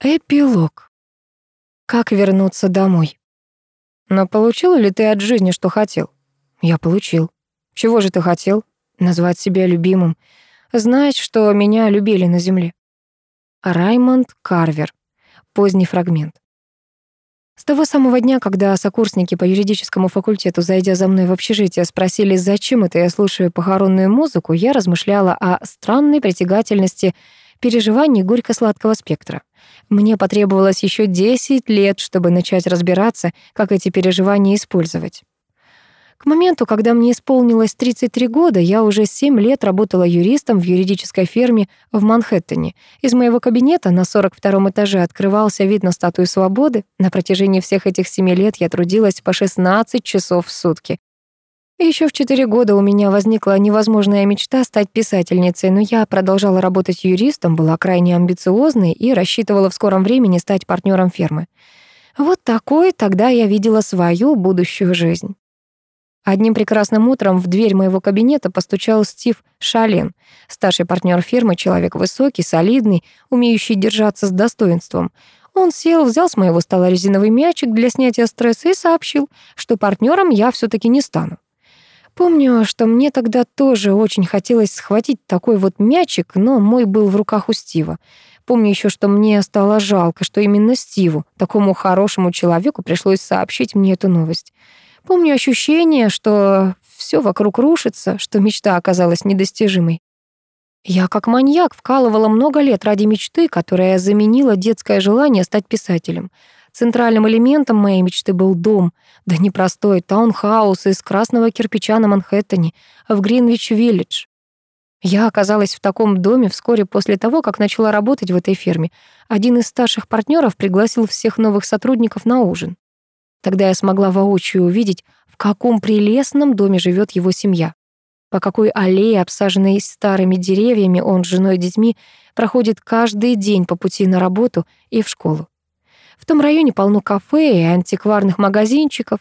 Эпилог. Как вернуться домой? Но получил ли ты от жизни, что хотел? Я получил. Чего же ты хотел? Назвать себя любимым. Знать, что меня любили на земле. Раймонд Карвер. Поздний фрагмент. С того самого дня, когда сокурсники по юридическому факультету, зайдя за мной в общежитие, спросили, зачем это я слушаю похоронную музыку, я размышляла о странной притягательности переживаний горько-сладкого спектра. Мне потребовалось еще 10 лет, чтобы начать разбираться, как эти переживания использовать. К моменту, когда мне исполнилось 33 года, я уже 7 лет работала юристом в юридической фирме в Манхэттене. Из моего кабинета на 42 этаже открывался вид на статую свободы. На протяжении всех этих 7 лет я трудилась по 16 часов в сутки. Еще в 4 года у меня возникла невозможная мечта стать писательницей, но я продолжала работать юристом, была крайне амбициозной и рассчитывала в скором времени стать партнером фирмы. Вот такой тогда я видела свою будущую жизнь. Одним прекрасным утром в дверь моего кабинета постучал Стив Шален, старший партнер фирмы, человек высокий, солидный, умеющий держаться с достоинством. Он сел, взял с моего стола резиновый мячик для снятия стресса и сообщил, что партнером я все таки не стану. Помню, что мне тогда тоже очень хотелось схватить такой вот мячик, но мой был в руках у Стива. Помню еще, что мне стало жалко, что именно Стиву, такому хорошему человеку, пришлось сообщить мне эту новость. Помню ощущение, что все вокруг рушится, что мечта оказалась недостижимой. Я как маньяк вкалывала много лет ради мечты, которая заменила детское желание стать писателем — Центральным элементом моей мечты был дом, да не простой таунхаус из красного кирпича на Манхэттене, в Гринвич-Виллидж. Я оказалась в таком доме вскоре после того, как начала работать в этой фирме. Один из старших партнеров пригласил всех новых сотрудников на ужин. Тогда я смогла воочию увидеть, в каком прелестном доме живет его семья. По какой аллее, обсаженной старыми деревьями, он с женой и детьми проходит каждый день по пути на работу и в школу. В том районе полно кафе и антикварных магазинчиков,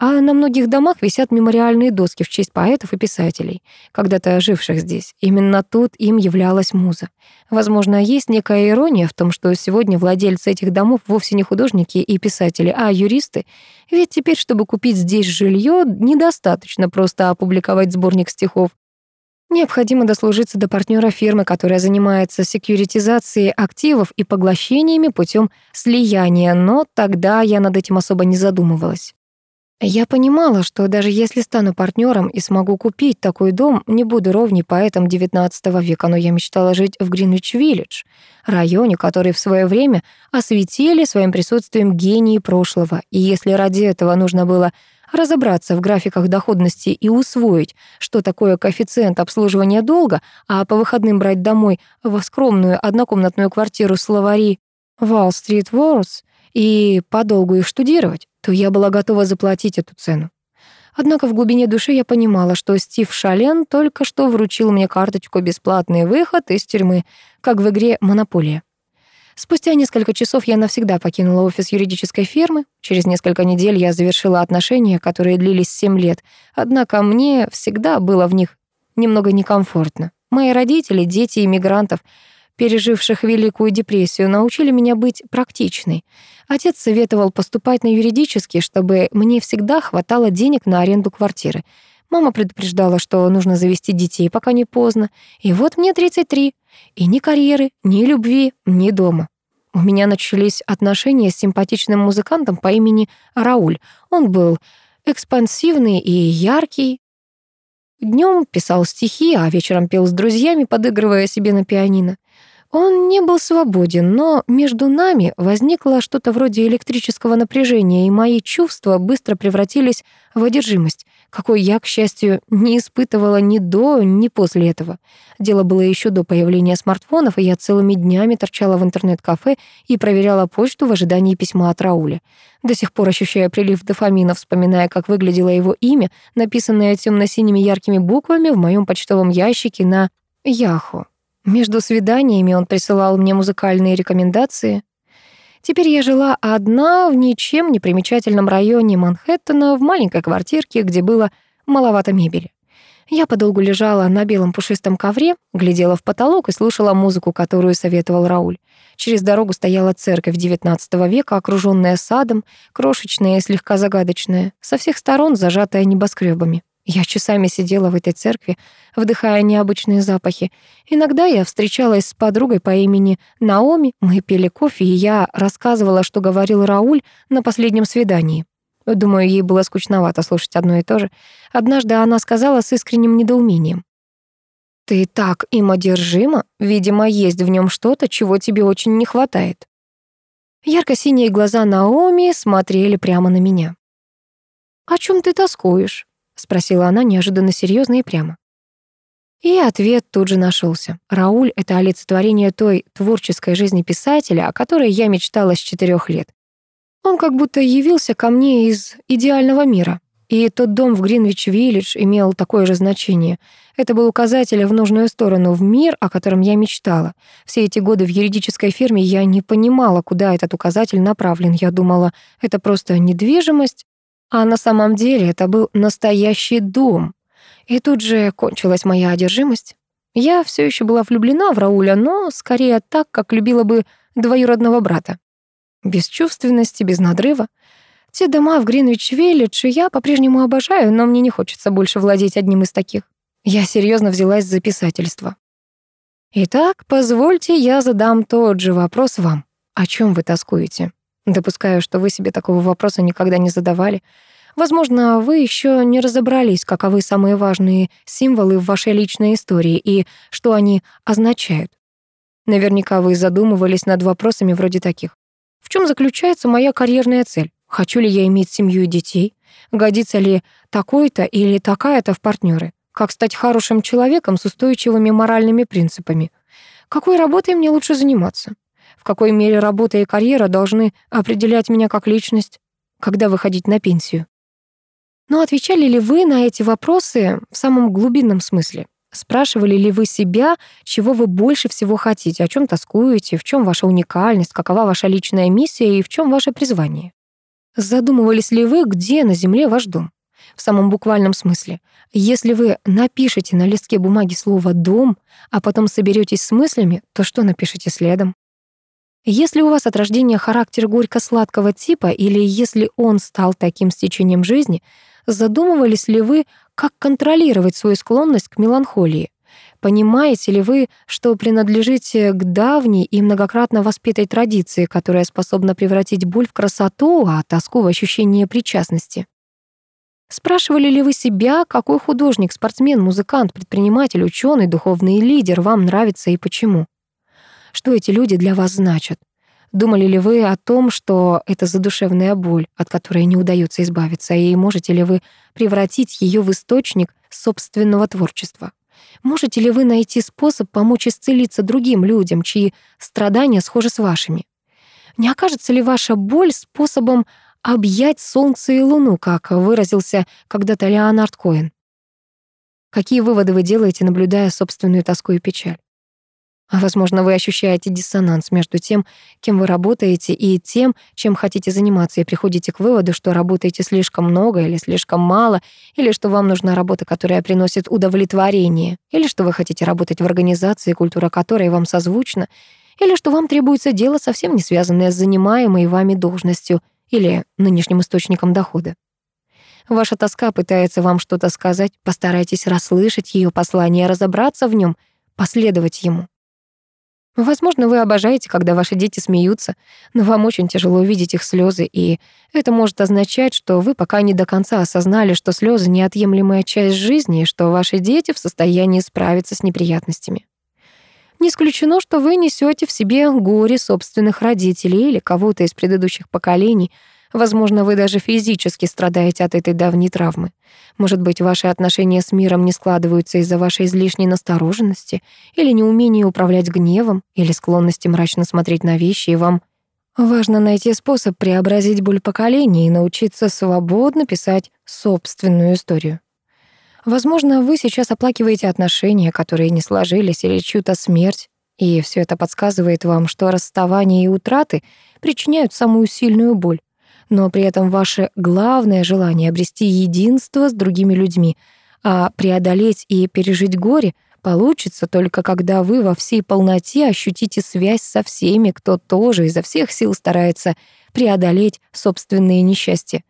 а на многих домах висят мемориальные доски в честь поэтов и писателей, когда-то живших здесь. Именно тут им являлась муза. Возможно, есть некая ирония в том, что сегодня владельцы этих домов вовсе не художники и писатели, а юристы. Ведь теперь, чтобы купить здесь жилье, недостаточно просто опубликовать сборник стихов. Необходимо дослужиться до партнера фирмы, которая занимается секьюритизацией активов и поглощениями путем слияния, но тогда я над этим особо не задумывалась. Я понимала, что даже если стану партнером и смогу купить такой дом, не буду ровней поэтом XIX века, но я мечтала жить в Гринвич-Виллидж, районе, который в свое время осветили своим присутствием гении прошлого. И если ради этого нужно было разобраться в графиках доходности и усвоить, что такое коэффициент обслуживания долга, а по выходным брать домой в скромную однокомнатную квартиру словари Wall Street Words и подолгу их штудировать, то я была готова заплатить эту цену. Однако в глубине души я понимала, что Стив Шален только что вручил мне карточку «Бесплатный выход из тюрьмы», как в игре «Монополия». Спустя несколько часов я навсегда покинула офис юридической фирмы. Через несколько недель я завершила отношения, которые длились 7 лет. Однако мне всегда было в них немного некомфортно. Мои родители, дети иммигрантов, переживших Великую депрессию, научили меня быть практичной. Отец советовал поступать на юридический, чтобы мне всегда хватало денег на аренду квартиры. Мама предупреждала, что нужно завести детей, пока не поздно. И вот мне 33. И ни карьеры, ни любви, ни дома. У меня начались отношения с симпатичным музыкантом по имени Рауль. Он был экспансивный и яркий. Днем писал стихи, а вечером пел с друзьями, подыгрывая себе на пианино. Он не был свободен, но между нами возникло что-то вроде электрического напряжения, и мои чувства быстро превратились в одержимость какой я, к счастью, не испытывала ни до, ни после этого. Дело было еще до появления смартфонов, и я целыми днями торчала в интернет-кафе и проверяла почту в ожидании письма от Рауля. До сих пор ощущая прилив дофамина, вспоминая, как выглядело его имя, написанное темно-синими яркими буквами в моем почтовом ящике на Яху. Между свиданиями он присылал мне музыкальные рекомендации, Теперь я жила одна в ничем не примечательном районе Манхэттена, в маленькой квартирке, где было маловато мебели. Я подолгу лежала на белом пушистом ковре, глядела в потолок и слушала музыку, которую советовал Рауль. Через дорогу стояла церковь XIX века, окруженная садом, крошечная и слегка загадочная, со всех сторон зажатая небоскребами. Я часами сидела в этой церкви, вдыхая необычные запахи. Иногда я встречалась с подругой по имени Наоми, мы пили кофе, и я рассказывала, что говорил Рауль на последнем свидании. Думаю, ей было скучновато слушать одно и то же. Однажды она сказала с искренним недоумением. «Ты так им одержима? Видимо, есть в нем что-то, чего тебе очень не хватает». Ярко-синие глаза Наоми смотрели прямо на меня. «О чем ты тоскуешь?» Спросила она неожиданно серьезно и прямо. И ответ тут же нашелся. Рауль — это олицетворение той творческой жизни писателя, о которой я мечтала с четырех лет. Он как будто явился ко мне из идеального мира. И тот дом в Гринвич-Виллидж имел такое же значение. Это был указатель в нужную сторону, в мир, о котором я мечтала. Все эти годы в юридической фирме я не понимала, куда этот указатель направлен. Я думала, это просто недвижимость, а на самом деле это был настоящий дом. И тут же кончилась моя одержимость. Я все еще была влюблена в Рауля, но скорее так, как любила бы двоюродного брата. Без чувственности, без надрыва. Те дома в Гринвич-Виллидж я по-прежнему обожаю, но мне не хочется больше владеть одним из таких. Я серьезно взялась за писательство. Итак, позвольте я задам тот же вопрос вам. О чем вы тоскуете? Допускаю, что вы себе такого вопроса никогда не задавали. Возможно, вы еще не разобрались, каковы самые важные символы в вашей личной истории и что они означают. Наверняка вы задумывались над вопросами вроде таких. В чем заключается моя карьерная цель? Хочу ли я иметь семью и детей? Годится ли такой-то или такая-то в партнеры? Как стать хорошим человеком с устойчивыми моральными принципами? Какой работой мне лучше заниматься? В какой мере работа и карьера должны определять меня как личность, когда выходить на пенсию. Но отвечали ли вы на эти вопросы в самом глубинном смысле? Спрашивали ли вы себя, чего вы больше всего хотите, о чем тоскуете, в чем ваша уникальность, какова ваша личная миссия и в чем ваше призвание? Задумывались ли вы, где на Земле ваш дом? В самом буквальном смысле. Если вы напишете на листке бумаги слово «дом», а потом соберетесь с мыслями, то что напишите следом? Если у вас от рождения характер горько-сладкого типа или если он стал таким с течением жизни, задумывались ли вы, как контролировать свою склонность к меланхолии? Понимаете ли вы, что принадлежите к давней и многократно воспетой традиции, которая способна превратить боль в красоту, а тоску в ощущение причастности? Спрашивали ли вы себя, какой художник, спортсмен, музыкант, предприниматель, ученый, духовный лидер вам нравится и почему? Что эти люди для вас значат? Думали ли вы о том, что это задушевная боль, от которой не удается избавиться, и можете ли вы превратить ее в источник собственного творчества? Можете ли вы найти способ помочь исцелиться другим людям, чьи страдания схожи с вашими? Не окажется ли ваша боль способом объять солнце и луну, как выразился когда-то Леонард Коэн? Какие выводы вы делаете, наблюдая собственную тоску и печаль? А возможно, вы ощущаете диссонанс между тем, кем вы работаете, и тем, чем хотите заниматься, и приходите к выводу, что работаете слишком много или слишком мало, или что вам нужна работа, которая приносит удовлетворение, или что вы хотите работать в организации, культура которой вам созвучна, или что вам требуется дело, совсем не связанное с занимаемой вами должностью или нынешним источником дохода. Ваша тоска пытается вам что-то сказать, постарайтесь расслышать ее послание, разобраться в нем, последовать ему. Возможно, вы обожаете, когда ваши дети смеются, но вам очень тяжело увидеть их слезы, и это может означать, что вы пока не до конца осознали, что слезы неотъемлемая часть жизни и что ваши дети в состоянии справиться с неприятностями. Не исключено, что вы несете в себе горе собственных родителей или кого-то из предыдущих поколений — Возможно, вы даже физически страдаете от этой давней травмы. Может быть, ваши отношения с миром не складываются из-за вашей излишней настороженности или неумения управлять гневом, или склонности мрачно смотреть на вещи, и вам важно найти способ преобразить боль поколений и научиться свободно писать собственную историю. Возможно, вы сейчас оплакиваете отношения, которые не сложились, или чью-то смерть, и все это подсказывает вам, что расставание и утраты причиняют самую сильную боль но при этом ваше главное желание обрести единство с другими людьми, а преодолеть и пережить горе получится только когда вы во всей полноте ощутите связь со всеми, кто тоже изо всех сил старается преодолеть собственные несчастья.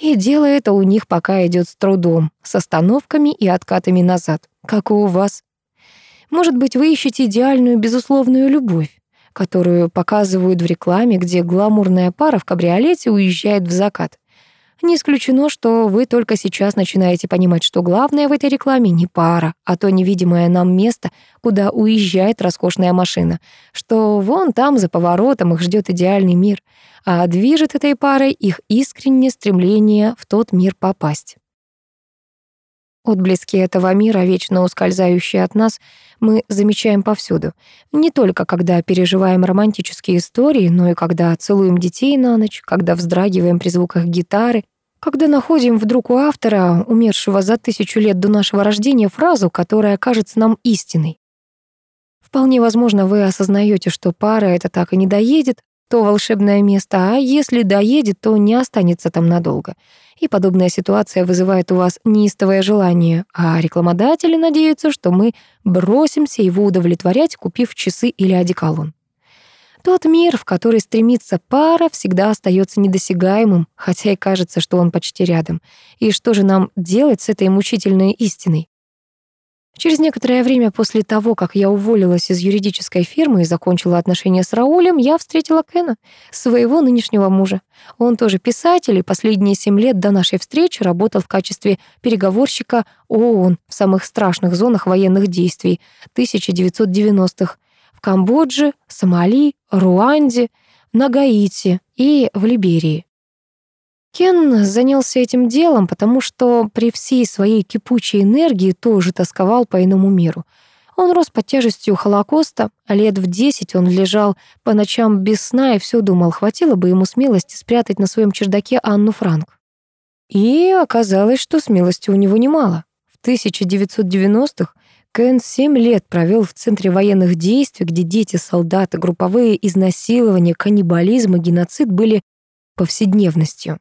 И дело это у них пока идет с трудом, с остановками и откатами назад, как и у вас. Может быть, вы ищете идеальную безусловную любовь, которую показывают в рекламе, где гламурная пара в кабриолете уезжает в закат. Не исключено, что вы только сейчас начинаете понимать, что главное в этой рекламе не пара, а то невидимое нам место, куда уезжает роскошная машина, что вон там за поворотом их ждет идеальный мир, а движет этой парой их искреннее стремление в тот мир попасть. Отблески этого мира, вечно ускользающие от нас, мы замечаем повсюду. Не только когда переживаем романтические истории, но и когда целуем детей на ночь, когда вздрагиваем при звуках гитары, когда находим вдруг у автора, умершего за тысячу лет до нашего рождения, фразу, которая кажется нам истиной. Вполне возможно, вы осознаете, что пара это так и не доедет, то волшебное место, а если доедет, то не останется там надолго. И подобная ситуация вызывает у вас неистовое желание, а рекламодатели надеются, что мы бросимся его удовлетворять, купив часы или одеколон. Тот мир, в который стремится пара, всегда остается недосягаемым, хотя и кажется, что он почти рядом. И что же нам делать с этой мучительной истиной? Через некоторое время после того, как я уволилась из юридической фирмы и закончила отношения с Раулем, я встретила Кена, своего нынешнего мужа. Он тоже писатель, и последние семь лет до нашей встречи работал в качестве переговорщика ООН в самых страшных зонах военных действий 1990-х в Камбодже, Сомали, Руанде, на Гаити и в Либерии. Кен занялся этим делом, потому что при всей своей кипучей энергии тоже тосковал по иному миру. Он рос под тяжестью Холокоста, а лет в десять он лежал по ночам без сна и все думал, хватило бы ему смелости спрятать на своем чердаке Анну Франк. И оказалось, что смелости у него немало. В 1990-х Кен семь лет провел в Центре военных действий, где дети, солдаты, групповые изнасилования, каннибализм и геноцид были повседневностью.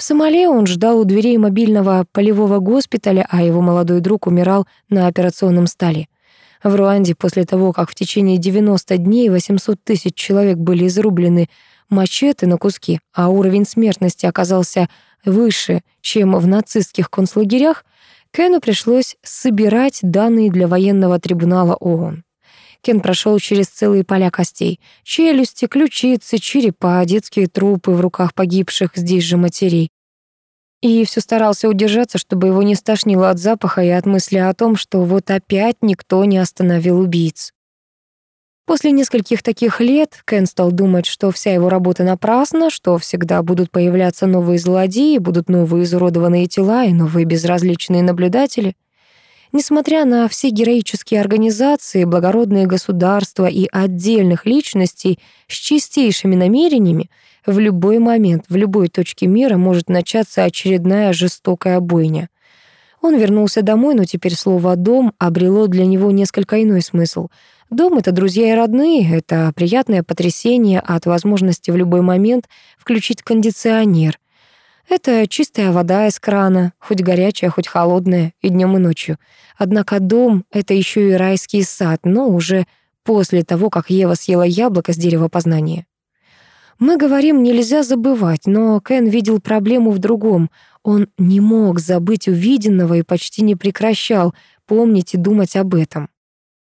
В Сомали он ждал у дверей мобильного полевого госпиталя, а его молодой друг умирал на операционном столе. В Руанде после того, как в течение 90 дней 800 тысяч человек были изрублены мачете на куски, а уровень смертности оказался выше, чем в нацистских концлагерях, Кену пришлось собирать данные для военного трибунала ООН. Кен прошел через целые поля костей. Челюсти, ключицы, черепа, детские трупы в руках погибших здесь же матерей. И все старался удержаться, чтобы его не стошнило от запаха и от мысли о том, что вот опять никто не остановил убийц. После нескольких таких лет Кен стал думать, что вся его работа напрасна, что всегда будут появляться новые злодеи, будут новые изуродованные тела и новые безразличные наблюдатели — Несмотря на все героические организации, благородные государства и отдельных личностей с чистейшими намерениями, в любой момент, в любой точке мира может начаться очередная жестокая бойня. Он вернулся домой, но теперь слово «дом» обрело для него несколько иной смысл. Дом — это друзья и родные, это приятное потрясение от возможности в любой момент включить кондиционер — это чистая вода из крана, хоть горячая, хоть холодная, и днем, и ночью. Однако дом — это еще и райский сад, но уже после того, как Ева съела яблоко с дерева познания. Мы говорим, нельзя забывать, но Кен видел проблему в другом. Он не мог забыть увиденного и почти не прекращал помнить и думать об этом.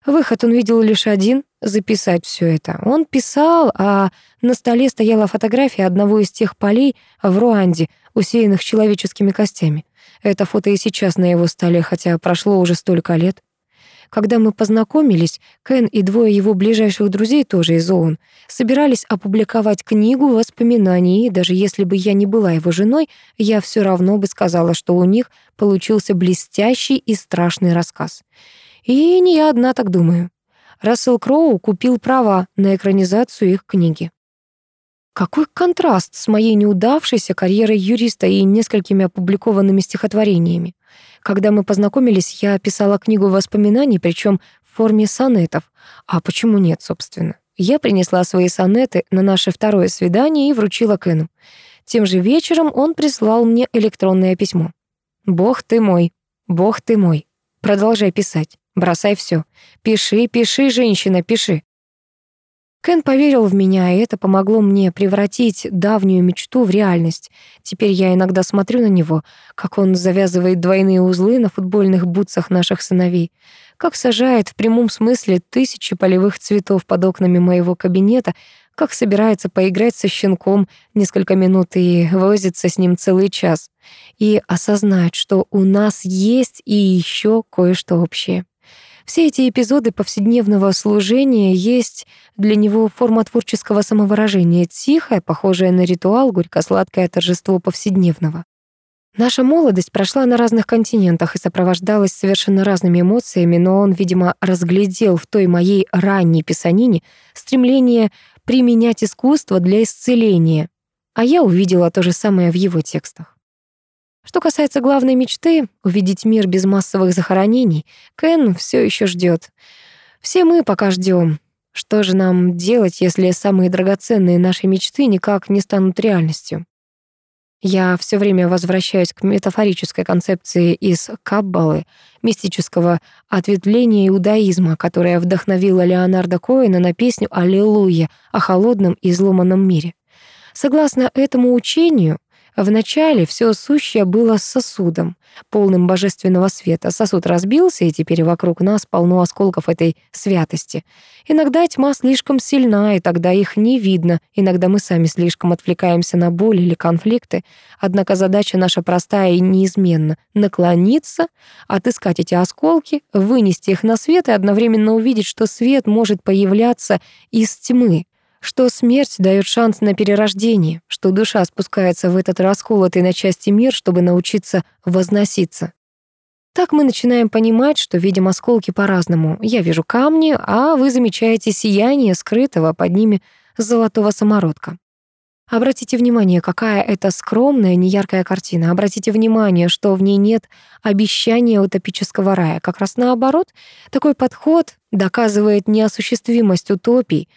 Выход он видел лишь один — записать все это. Он писал, а на столе стояла фотография одного из тех полей в Руанде, усеянных человеческими костями. Это фото и сейчас на его столе, хотя прошло уже столько лет. Когда мы познакомились, Кен и двое его ближайших друзей, тоже из ООН, собирались опубликовать книгу воспоминаний, и даже если бы я не была его женой, я все равно бы сказала, что у них получился блестящий и страшный рассказ. И не я одна так думаю. Рассел Кроу купил права на экранизацию их книги. Какой контраст с моей неудавшейся карьерой юриста и несколькими опубликованными стихотворениями. Когда мы познакомились, я писала книгу воспоминаний, причем в форме сонетов. А почему нет, собственно? Я принесла свои сонеты на наше второе свидание и вручила Кену. Тем же вечером он прислал мне электронное письмо. «Бог ты мой, бог ты мой, продолжай писать. Бросай все. Пиши, пиши, женщина, пиши. Кен поверил в меня, и это помогло мне превратить давнюю мечту в реальность. Теперь я иногда смотрю на него, как он завязывает двойные узлы на футбольных бутсах наших сыновей, как сажает в прямом смысле тысячи полевых цветов под окнами моего кабинета, как собирается поиграть со щенком несколько минут и возится с ним целый час, и осознать, что у нас есть и еще кое-что общее. Все эти эпизоды повседневного служения есть для него форма творческого самовыражения, тихое, похожее на ритуал, горько-сладкое торжество повседневного. Наша молодость прошла на разных континентах и сопровождалась совершенно разными эмоциями, но он, видимо, разглядел в той моей ранней писанине стремление применять искусство для исцеления, а я увидела то же самое в его текстах. Что касается главной мечты — увидеть мир без массовых захоронений, Кен все еще ждет. Все мы пока ждем. Что же нам делать, если самые драгоценные наши мечты никак не станут реальностью? Я все время возвращаюсь к метафорической концепции из Каббалы, мистического ответвления иудаизма, которая вдохновила Леонарда Коэна на песню «Аллилуйя» о холодном и изломанном мире. Согласно этому учению, Вначале все сущее было сосудом, полным божественного света. Сосуд разбился, и теперь вокруг нас полно осколков этой святости. Иногда тьма слишком сильна, и тогда их не видно. Иногда мы сами слишком отвлекаемся на боль или конфликты. Однако задача наша простая и неизменна — наклониться, отыскать эти осколки, вынести их на свет и одновременно увидеть, что свет может появляться из тьмы, что смерть дает шанс на перерождение, что душа спускается в этот расколотый на части мир, чтобы научиться возноситься. Так мы начинаем понимать, что видим осколки по-разному. Я вижу камни, а вы замечаете сияние скрытого под ними золотого самородка. Обратите внимание, какая это скромная, неяркая картина. Обратите внимание, что в ней нет обещания утопического рая. Как раз наоборот, такой подход доказывает неосуществимость утопий,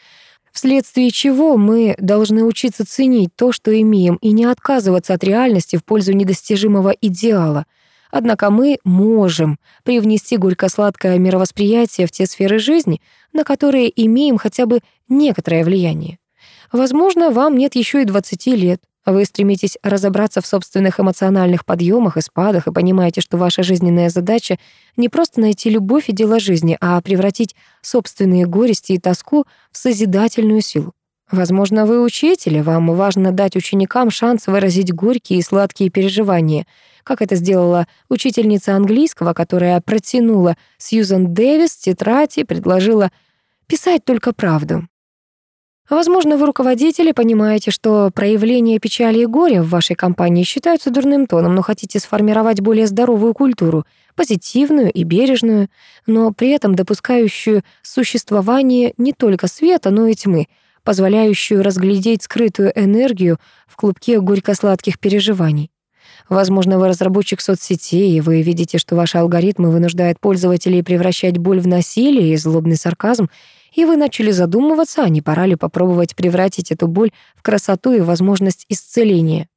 вследствие чего мы должны учиться ценить то, что имеем, и не отказываться от реальности в пользу недостижимого идеала. Однако мы можем привнести горько-сладкое мировосприятие в те сферы жизни, на которые имеем хотя бы некоторое влияние. Возможно, вам нет еще и 20 лет, вы стремитесь разобраться в собственных эмоциональных подъемах и спадах и понимаете, что ваша жизненная задача не просто найти любовь и дело жизни, а превратить собственные горести и тоску в созидательную силу. Возможно, вы учитель, и вам важно дать ученикам шанс выразить горькие и сладкие переживания, как это сделала учительница английского, которая протянула Сьюзан Дэвис тетрадь и предложила писать только правду. Возможно, вы руководители, понимаете, что проявление печали и горя в вашей компании считаются дурным тоном, но хотите сформировать более здоровую культуру, позитивную и бережную, но при этом допускающую существование не только света, но и тьмы, позволяющую разглядеть скрытую энергию в клубке горько-сладких переживаний. Возможно, вы разработчик соцсетей, и вы видите, что ваши алгоритмы вынуждают пользователей превращать боль в насилие и злобный сарказм, и вы начали задумываться, а не пора ли попробовать превратить эту боль в красоту и возможность исцеления.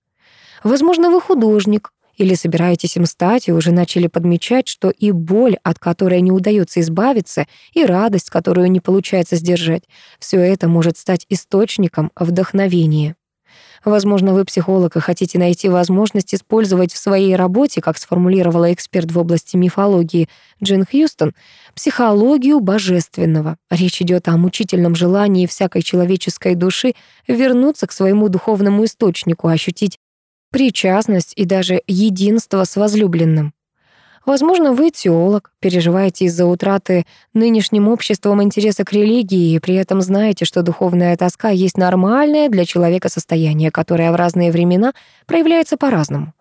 Возможно, вы художник, или собираетесь им стать и уже начали подмечать, что и боль, от которой не удается избавиться, и радость, которую не получается сдержать, все это может стать источником вдохновения. Возможно, вы психолог и хотите найти возможность использовать в своей работе, как сформулировала эксперт в области мифологии Джин Хьюстон, психологию божественного. Речь идет о мучительном желании всякой человеческой души вернуться к своему духовному источнику, ощутить причастность и даже единство с возлюбленным. Возможно, вы теолог, переживаете из-за утраты нынешним обществом интереса к религии и при этом знаете, что духовная тоска есть нормальное для человека состояние, которое в разные времена проявляется по-разному.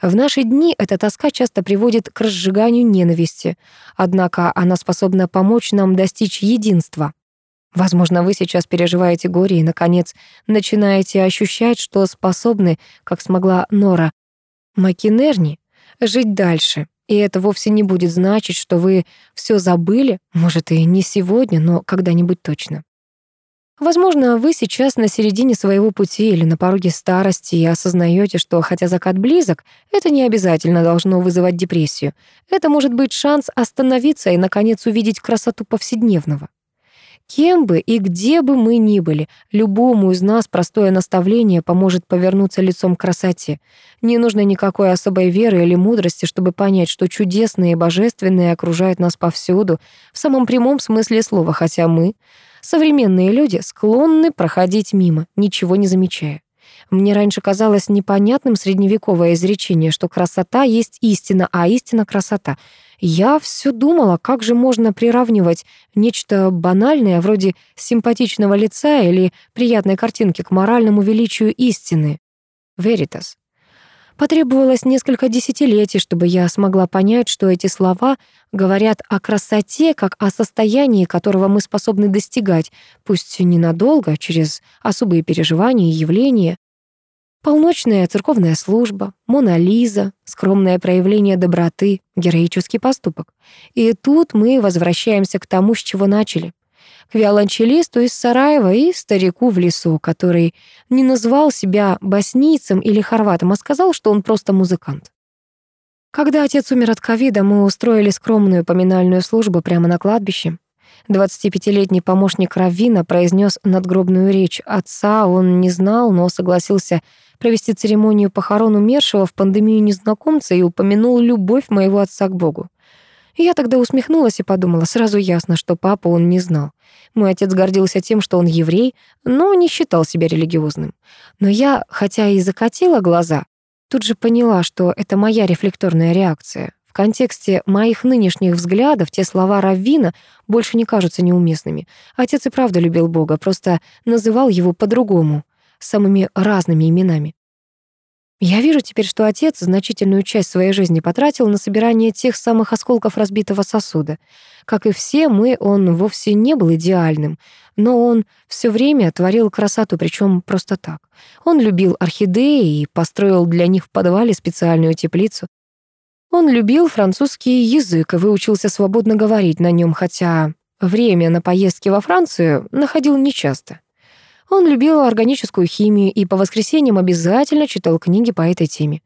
В наши дни эта тоска часто приводит к разжиганию ненависти, однако она способна помочь нам достичь единства. Возможно, вы сейчас переживаете горе и, наконец, начинаете ощущать, что способны, как смогла Нора Макинерни, жить дальше, и это вовсе не будет значить, что вы все забыли, может, и не сегодня, но когда-нибудь точно. Возможно, вы сейчас на середине своего пути или на пороге старости и осознаете, что хотя закат близок, это не обязательно должно вызывать депрессию. Это может быть шанс остановиться и, наконец, увидеть красоту повседневного. Кем бы и где бы мы ни были, любому из нас простое наставление поможет повернуться лицом к красоте. Не нужно никакой особой веры или мудрости, чтобы понять, что чудесные и божественные окружают нас повсюду, в самом прямом смысле слова, хотя мы, современные люди, склонны проходить мимо, ничего не замечая. Мне раньше казалось непонятным средневековое изречение, что красота есть истина, а истина — красота — я все думала, как же можно приравнивать нечто банальное, вроде симпатичного лица или приятной картинки к моральному величию истины. Veritas. Потребовалось несколько десятилетий, чтобы я смогла понять, что эти слова говорят о красоте, как о состоянии, которого мы способны достигать, пусть ненадолго, через особые переживания и явления. Полночная церковная служба, Мона Лиза, скромное проявление доброты, героический поступок. И тут мы возвращаемся к тому, с чего начали. К виолончелисту из Сараева и старику в лесу, который не назвал себя боснийцем или хорватом, а сказал, что он просто музыкант. Когда отец умер от ковида, мы устроили скромную поминальную службу прямо на кладбище. 25-летний помощник Раввина произнес надгробную речь. Отца он не знал, но согласился провести церемонию похорон умершего в пандемию незнакомца и упомянул любовь моего отца к Богу. Я тогда усмехнулась и подумала, сразу ясно, что папа он не знал. Мой отец гордился тем, что он еврей, но не считал себя религиозным. Но я, хотя и закатила глаза, тут же поняла, что это моя рефлекторная реакция. В контексте моих нынешних взглядов те слова Раввина больше не кажутся неуместными. Отец и правда любил Бога, просто называл его по-другому, самыми разными именами. Я вижу теперь, что отец значительную часть своей жизни потратил на собирание тех самых осколков разбитого сосуда. Как и все мы, он вовсе не был идеальным, но он все время творил красоту, причем просто так. Он любил орхидеи и построил для них в подвале специальную теплицу. Он любил французский язык и выучился свободно говорить на нем, хотя время на поездки во Францию находил нечасто. Он любил органическую химию и по воскресеньям обязательно читал книги по этой теме.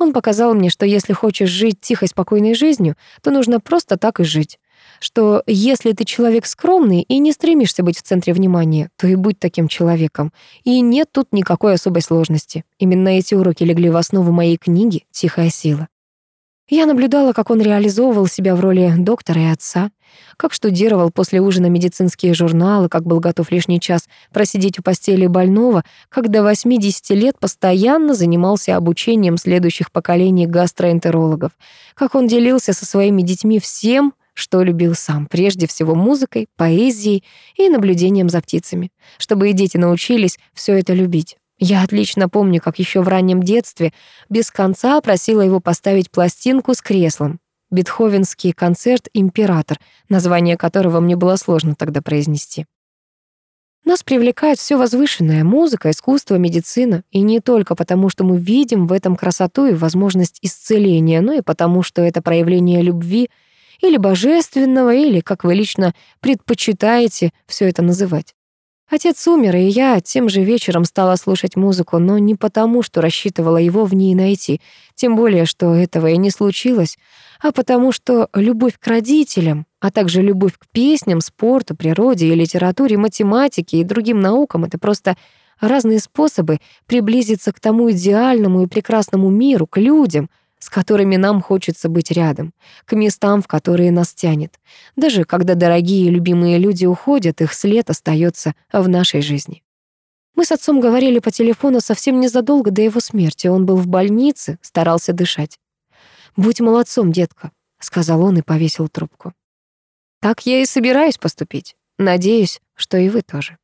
Он показал мне, что если хочешь жить тихой, спокойной жизнью, то нужно просто так и жить. Что если ты человек скромный и не стремишься быть в центре внимания, то и будь таким человеком. И нет тут никакой особой сложности. Именно эти уроки легли в основу моей книги «Тихая сила». Я наблюдала, как он реализовывал себя в роли доктора и отца, как штудировал после ужина медицинские журналы, как был готов лишний час просидеть у постели больного, как до 80 лет постоянно занимался обучением следующих поколений гастроэнтерологов, как он делился со своими детьми всем, что любил сам, прежде всего музыкой, поэзией и наблюдением за птицами, чтобы и дети научились все это любить. Я отлично помню, как еще в раннем детстве без конца просила его поставить пластинку с креслом. Бетховенский концерт «Император», название которого мне было сложно тогда произнести. Нас привлекает все возвышенное — музыка, искусство, медицина. И не только потому, что мы видим в этом красоту и возможность исцеления, но и потому, что это проявление любви или божественного, или, как вы лично предпочитаете все это называть. Отец умер, и я тем же вечером стала слушать музыку, но не потому, что рассчитывала его в ней найти, тем более, что этого и не случилось, а потому что любовь к родителям, а также любовь к песням, спорту, природе и литературе, математике и другим наукам — это просто разные способы приблизиться к тому идеальному и прекрасному миру, к людям — с которыми нам хочется быть рядом, к местам, в которые нас тянет. Даже когда дорогие и любимые люди уходят, их след остается в нашей жизни. Мы с отцом говорили по телефону совсем незадолго до его смерти. Он был в больнице, старался дышать. «Будь молодцом, детка», — сказал он и повесил трубку. «Так я и собираюсь поступить. Надеюсь, что и вы тоже».